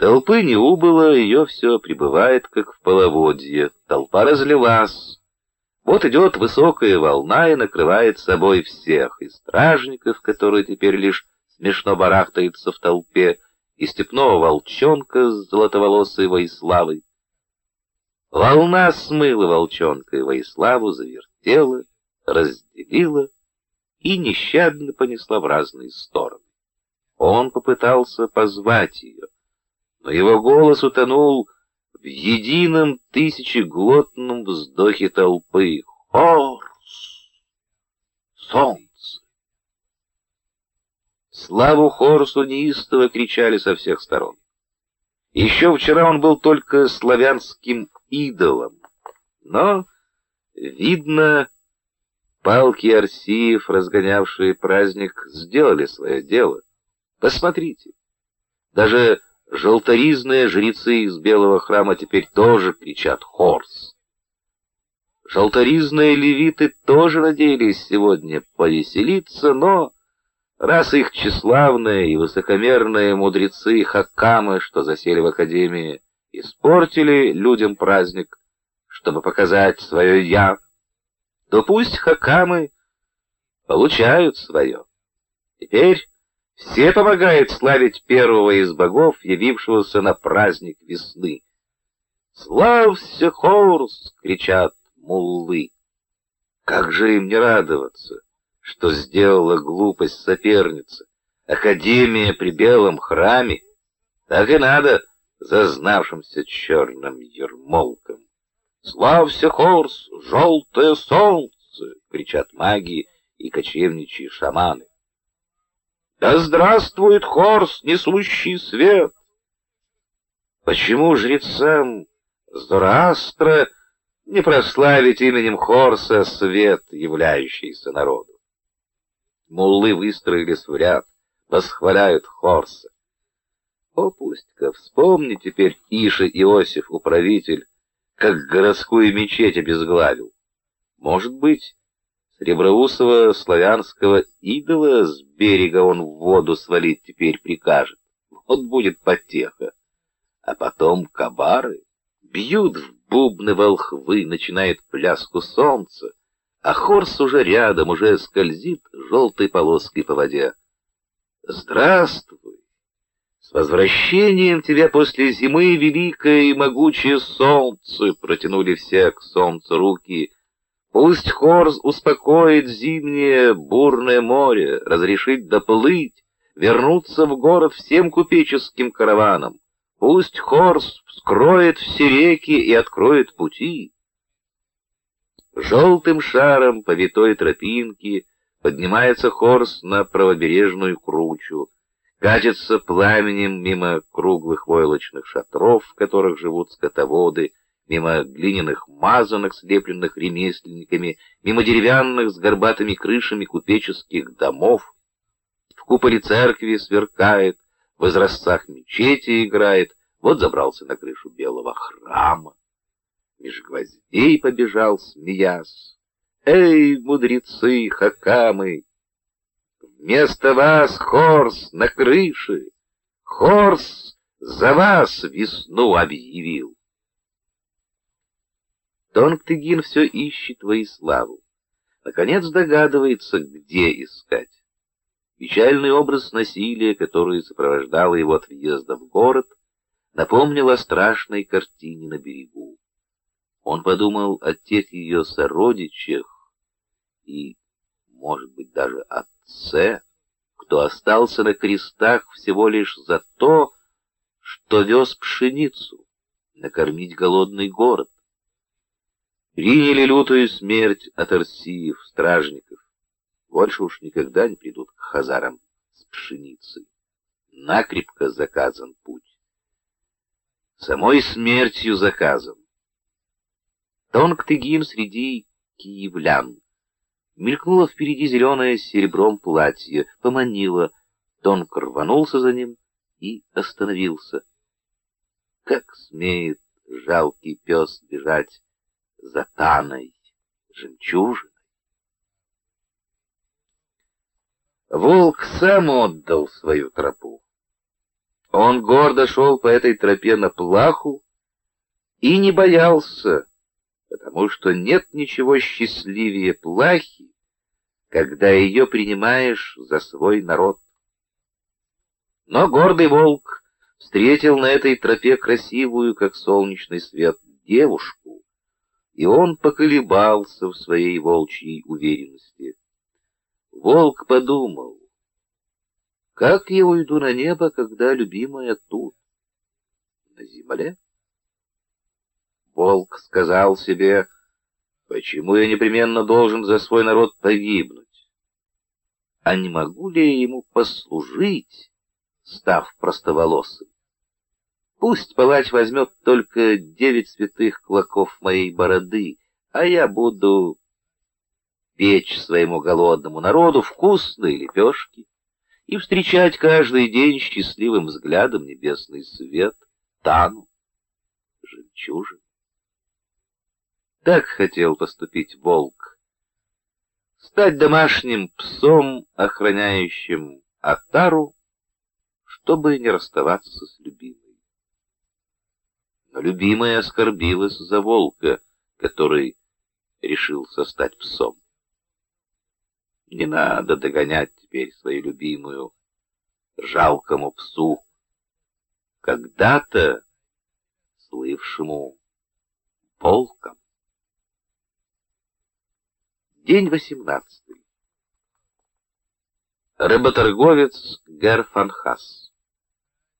Толпы не убыло, ее все прибывает, как в половодье. Толпа разлилась. Вот идет высокая волна и накрывает собой всех, и стражников, которые теперь лишь смешно барахтаются в толпе, и степного волчонка с золотоволосой Воиславой. Волна смыла волчонка и Воиславу, завертела, разделила и нещадно понесла в разные стороны. Он попытался позвать ее, но его голос утонул в едином тысячеглотном вздохе толпы. Хорс! Солнце! Славу Хорсу неистово кричали со всех сторон. Еще вчера он был только славянским идолом, но, видно, палки Арсиев, разгонявшие праздник, сделали свое дело. Посмотрите, даже желторизные жрецы из белого храма теперь тоже кричат «Хорс». Желторизные левиты тоже надеялись сегодня повеселиться, но раз их тщеславные и высокомерные мудрецы Хакамы, что засели в Академии, испортили людям праздник, чтобы показать свое «я», то пусть Хакамы получают свое. Теперь все помогают славить первого из богов, явившегося на праздник весны. «Славься, Хорус!» — кричат муллы. Как же им не радоваться, что сделала глупость соперница? Академия при белом храме. Так и надо зазнавшимся черным ермолком. «Славься, Хорс! Желтое солнце!» — кричат маги и кочевничьи шаманы. Да здравствует Хорс, несущий свет! Почему жрецам Зороастра не прославить именем Хорса свет, являющийся народу? Муллы выстроились в ряд, восхваляют Хорса. О, пусть-ка, вспомни теперь Иша Иосиф, управитель, как городскую мечеть обезглавил. Может быть, Среброусого славянского идола с берега он в воду свалить теперь прикажет. Вот будет потеха. А потом кабары бьют в бубны волхвы, начинает пляску солнца, а хорс уже рядом, уже скользит желтой полоской по воде. Здравствуй! С возвращением тебя после зимы великое и могучее солнце протянули все к солнцу руки — Пусть Хорс успокоит зимнее бурное море, разрешит доплыть, вернуться в город всем купеческим караванам. Пусть Хорс вскроет все реки и откроет пути. Желтым шаром по витой тропинке поднимается Хорс на правобережную кручу, катится пламенем мимо круглых войлочных шатров, в которых живут скотоводы, мимо глиняных мазанок, слепленных ремесленниками, мимо деревянных с горбатыми крышами купеческих домов. В куполе церкви сверкает, в изразцах мечети играет, вот забрался на крышу белого храма. Меж гвоздей побежал, смеясь. Эй, мудрецы, хакамы! Вместо вас Хорс на крыше, Хорс за вас весну объявил. Тонгтыгин все ищет Воиславу. Наконец догадывается, где искать. Печальный образ насилия, который сопровождал его от въезда в город, напомнил о страшной картине на берегу. Он подумал о тех ее сородичах и, может быть, даже отце, кто остался на крестах всего лишь за то, что вез пшеницу, накормить голодный город приняли лютую смерть от Арсиев, стражников. Больше уж никогда не придут к хазарам с пшеницей. Накрепко заказан путь. Самой смертью заказан. Тонг-тыгин среди киевлян. Мелькнуло впереди зеленое с серебром платье, поманило. Тонг рванулся за ним и остановился. Как смеет жалкий пес бежать за Таной жемчужиной. Волк сам отдал свою тропу. Он гордо шел по этой тропе на плаху и не боялся, потому что нет ничего счастливее плахи, когда ее принимаешь за свой народ. Но гордый волк встретил на этой тропе красивую, как солнечный свет, девушку, и он поколебался в своей волчьей уверенности. Волк подумал, как я уйду на небо, когда любимая тут, на земле? Волк сказал себе, почему я непременно должен за свой народ погибнуть? А не могу ли я ему послужить, став простоволосым? Пусть палач возьмет только девять святых клоков моей бороды, а я буду печь своему голодному народу вкусные лепешки и встречать каждый день счастливым взглядом небесный свет, тану, жемчужин. Так хотел поступить волк, стать домашним псом, охраняющим Атару, чтобы не расставаться с любимой. Любимая оскорбилась за волка, который решился стать псом. Не надо догонять теперь свою любимую жалкому псу, когда-то слывшему волком. День восемнадцатый. Рыботорговец Герфанхас